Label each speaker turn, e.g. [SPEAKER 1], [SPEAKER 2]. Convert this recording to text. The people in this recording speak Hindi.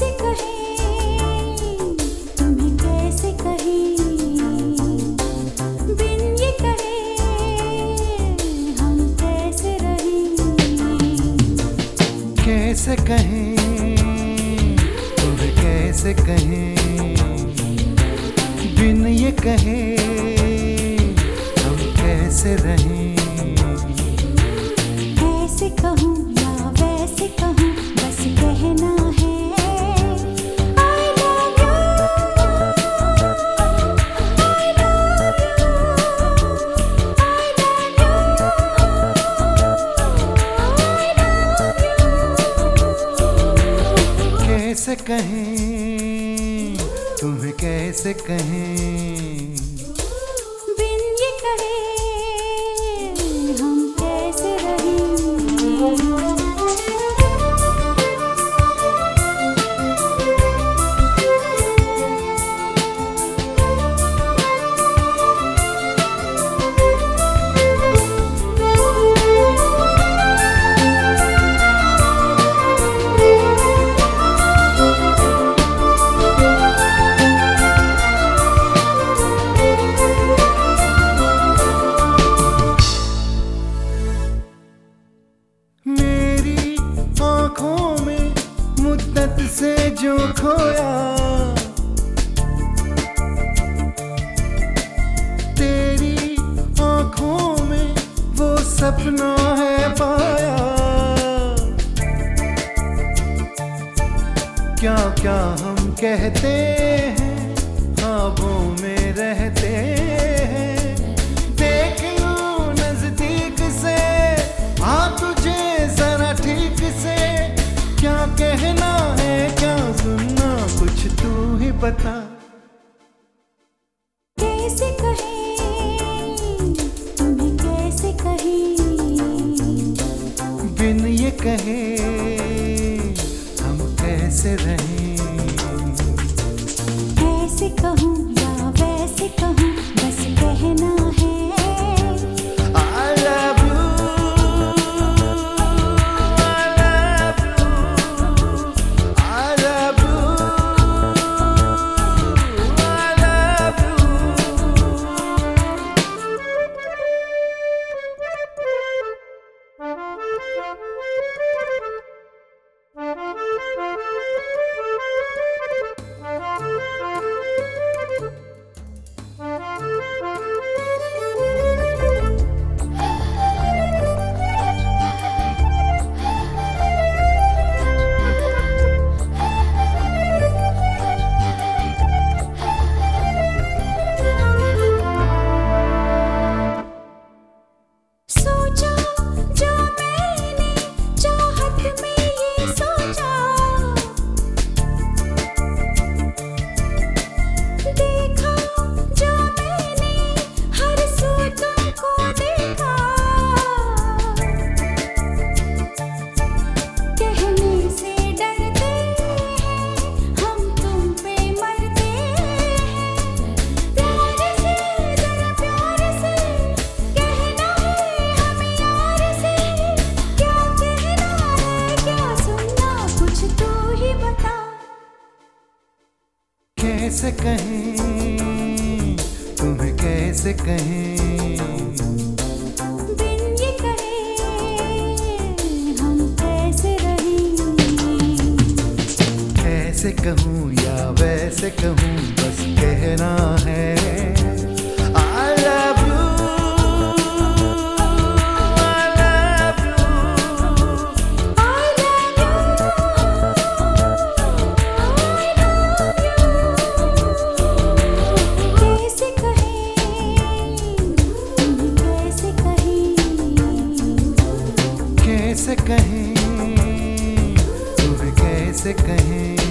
[SPEAKER 1] कहें? तुम्हें कैसे कहें? बिन ये कहे हम कैसे रहें?
[SPEAKER 2] कैसे कहें? तुम्हें कैसे कहें? बिन ये कहे हम कैसे रहें?
[SPEAKER 1] ऐसे कहूँ? कहें?
[SPEAKER 2] तुम्हें कैसे कहें?
[SPEAKER 1] बिन ये कहे
[SPEAKER 2] जो खोया। तेरी आँखों में वो सपना है पाया। क्या क्या हम कहते हैं, ख्वाबों में रहते हैं तू ही बता
[SPEAKER 1] कैसे कहें? तुम्हें कैसे कहें?
[SPEAKER 2] बिन ये कहे हम कैसे रहें?
[SPEAKER 1] ऐसे कहूँ या वैसे कहूँ बस कहना
[SPEAKER 2] कैसे कहें? तुम्हें कैसे कहें?
[SPEAKER 1] कैसे
[SPEAKER 2] ऐसे कहूँ या वैसे कहूँ बस कहना है। से कहें।